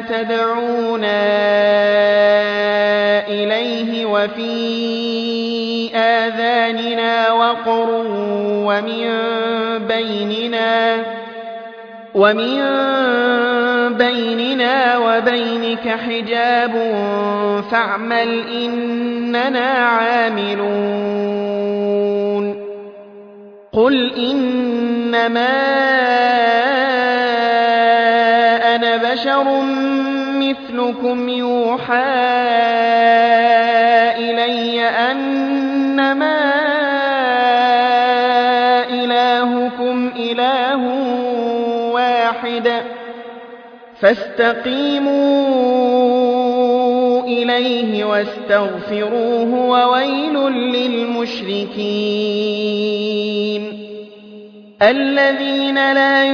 تدعونا إليه وفي آذاننا وقر ومن بيننا ومن بيننا وبينك حجاب فاعمل إننا عاملون قل إنما بشر مثلكم يوحى إلي أنما إلهكم إله واحد فاستقيموا إليه واستغفروه وويل للمشركين الذين لا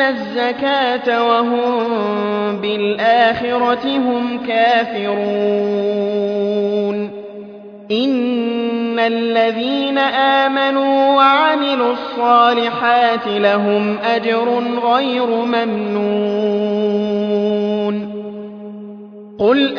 يؤتون الزكاة وهم بالآخرة هم كافرون إن الذين آمنوا وعملوا الصالحات لهم أجر غير ممنون قل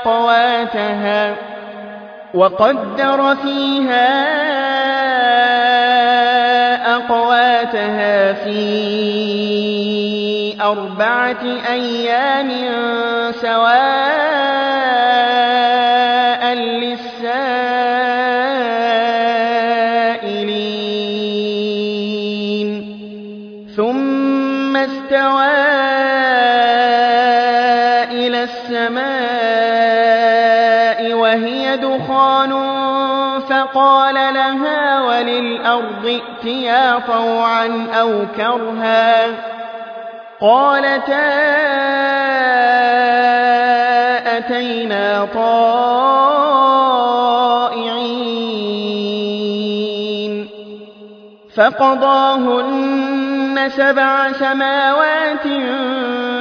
أقواتها وقدر فيها أقواتها في أربعة أيام سواء وهي دخان فقال لها وللأرض ائتيا طوعا أو كرها قالتا أتينا طائعين فقضاهن سبع سماوات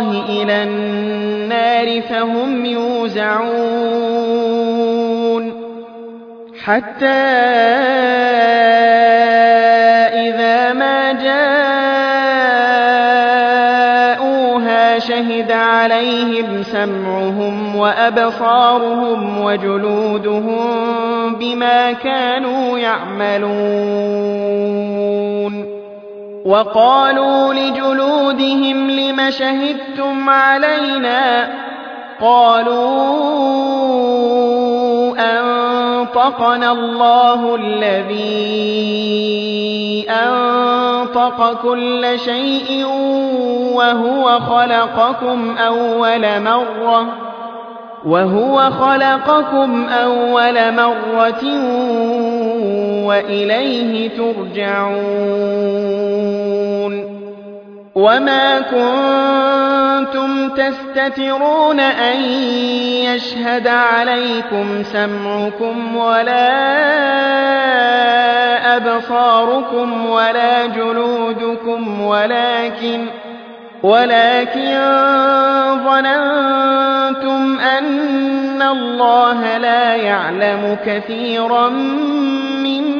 الله إلى النار فهم يوزعون. حتى إذا ما جاءوها شهد عليهم سمعهم وأبصارهم وجلودهم بما كانوا يعملون. وقالوا لجلودهم لم شهدتم علينا قالوا أنطقنا الله الذي أنطق كل شيء وهو خلقكم أول مرة وهو خلقكم أول مرة وإليه ترجعون وما كنتم تستترون أن يشهد عليكم سمعكم ولا أبصاركم ولا جلودكم ولكن ولكن ظننتم أن الله لا يعلم كثيرا مما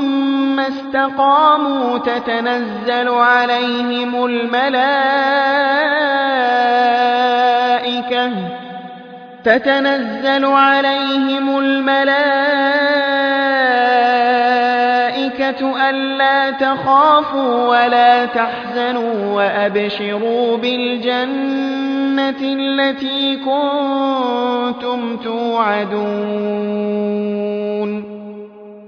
استقاموا تتنزل عليهم الملائكة تتنزل عليهم الملائكة ألا تخافوا ولا تحزنوا وأبشروا بالجنة التي كنتم توعدون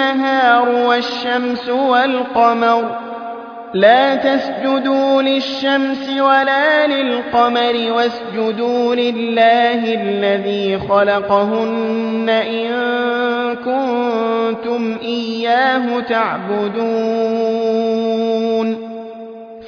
والنهار والشمس والقمر لا تسجدوا للشمس ولا للقمر واسجدوا لله الذي خلقهن إن كنتم إياه تعبدون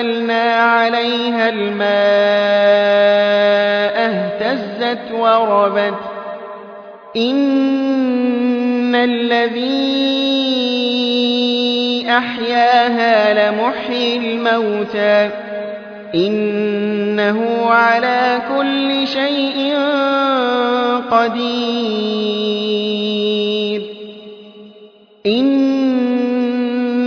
أنزلنا عليها الماء اهتزت وربت إن الذي أحياها لمحيي الموتى إنه على كل شيء قدير إن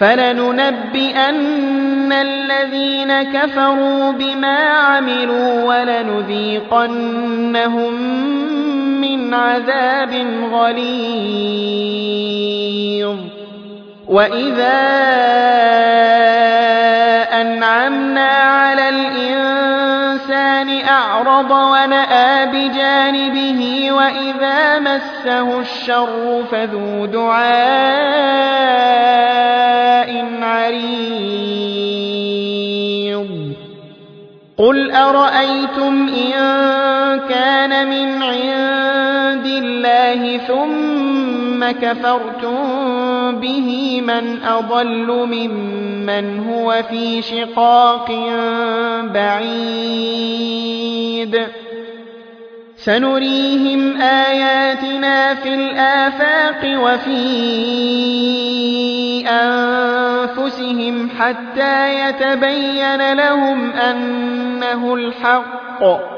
فلننبئن الذين كفروا بما عملوا ولنذيقنهم من عذاب غليظ وإذا أنعمنا على الإنسان أعرض ونأى بجانبه وإذا مسه الشر فذو دعاء عريض. قل أرأيتم إن كان من عند الله ثم كفرتم به من أضل ممن هو في شقاق بعيد. سنريهم آياتنا في الآفاق وفي أنفسهم حتى يتبين لهم أنه الحق.